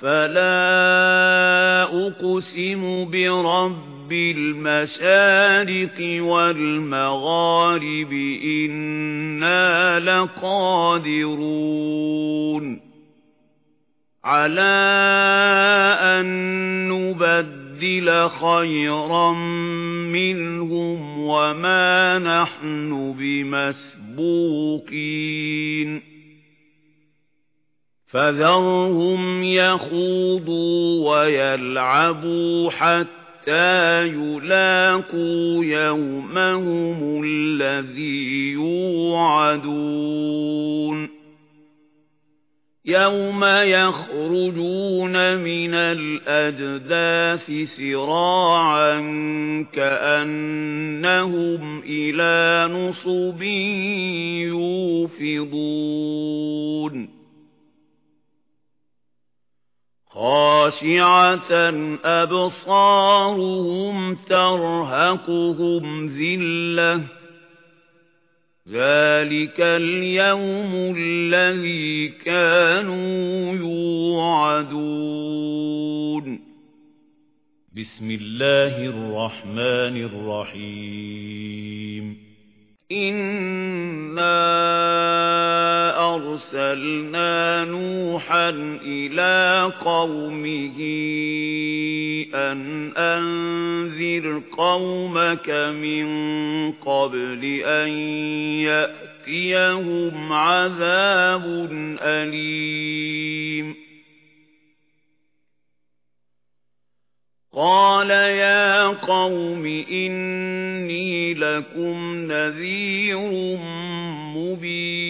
فَلَا أُقْسِمُ بِرَبِّ الْمَشَارِقِ وَالْمَغَارِبِ إِنَّا لَقَادِرُونَ عَلَى أَن نُّبَدِّلَ خَيْرًا مِّنْهُمْ وَمَا نَحْنُ بِمَسْبُوقِينَ فَذَرْهُمْ يَخُوضُوا وَيَلْعَبُوا حَتَّى يُلاقُوا يَوْمَهُمُ الَّذِي يُوعَدُونَ. يَوْمَ يَخْرُجُونَ مِنَ الْأَجْدَاثِ سِرَاعًا كَأَنَّهُمْ إِلَى نُصُبٍ يُوفِضُونَ. خاشعة أبصارهم ترهقهم ذلة ذلك اليوم الذي كانوا يوعدون بسم الله الرحمن الرحيم إِنَّا أَرْسَلْنَا نُوحًا إِلَى قَوْمِهِ أَنْ أَنذِرْ قَوْمَكَ مِنْ قَبْلِ أَنْ يَأْتِيَهُمْ عَذَابٌ أَلِيمٌ. قَالَ يَا قَوْمِ إِنِّي لَكُمْ نَذِيرٌ مُبِينٌ.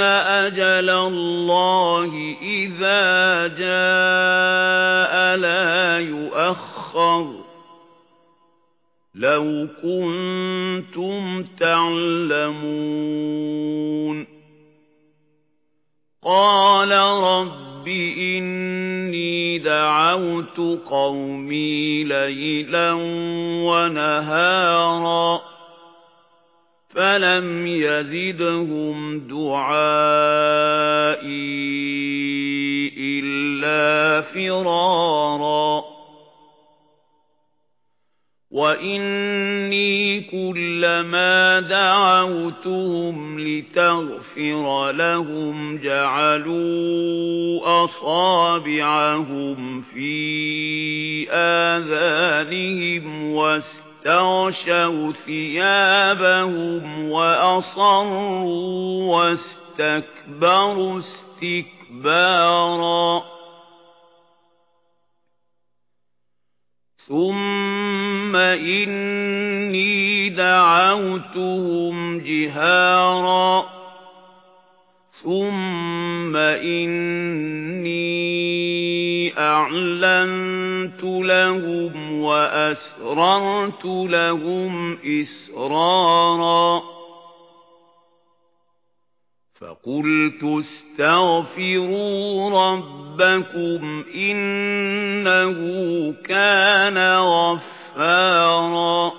أَجَلَ اللَّهِ إِذَا جَاءَ لَا يُؤَخَّرُ لَوْ كُنتُمْ تَعْلَمُونَ قَالَ رَبِّ إِنِّي دَعَوْتُ قَوْمِي لَيْلًا وَنَهَارًا فَلَمْ يَزِدْهُمْ دُعَائِي إِلَّا فِرَارًا وَإِنِّي كُلَّمَا دَعَوْتُهُمْ لِتَغْفِرَ لَهُمْ جَعَلُوا أَصَابِعَهُمْ فِي آذَانِهِمْ وَاسْتَغْشَوْا ثِيَابَهُمْ وَأَصَرُّوا وَاسْتَكْبَرُوا اسْتِكْبَارًا. ثُمَّ إِنِّي دَعَوْتُهُمْ جِهَارًا. ثُمَّ إِنِّي أَعْلَنتُ لَهُمْ وَأَسْرَرْتُ لَهُمْ إِسْرَارًا فَقُلْتُ اسْتَغْفِرُوا رَبَّكُمْ إِنَّهُ كَانَ غَفَّارًا